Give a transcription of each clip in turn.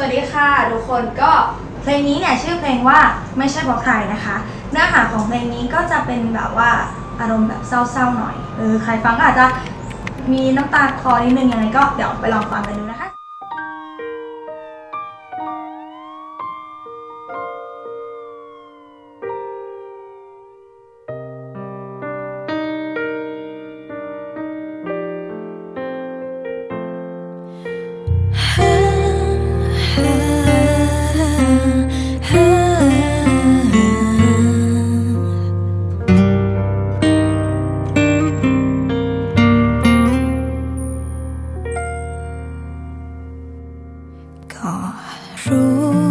วัสดีค่ะทุกคนก็เพลงนี้เนี่ยชื่อเพลงว่าไม่ใช่บอกใครนะคะ เนื้อหาของเพลงนี้ก็จะเป็นแบบว่าอารมณ์แบบเศร้าๆหน่อยเออใครฟังก็อาจจะมีน้ำตาคลอนิดนึงยังไงก็เดี๋ยวไปลองฟังกันดูนะคะ 我如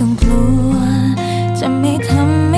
ต้องกลัว จะไม่ทำ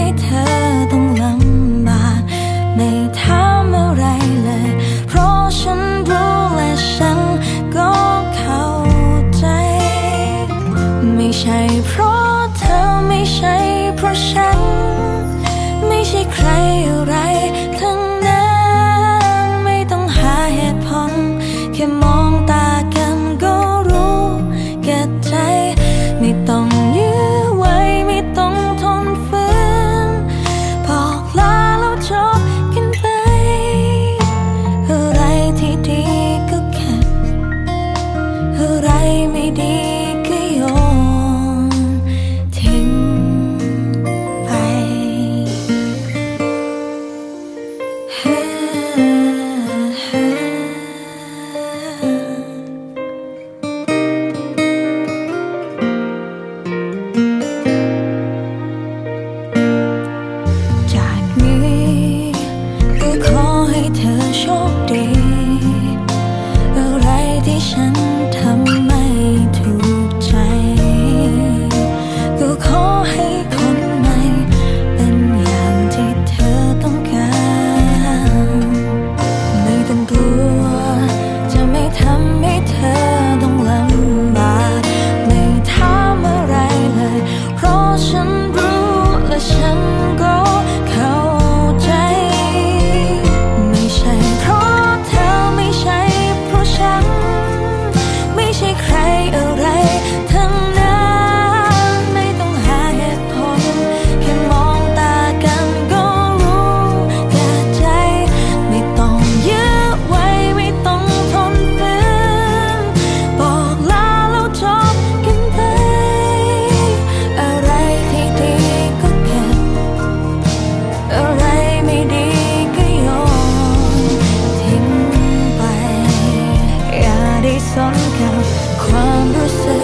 understand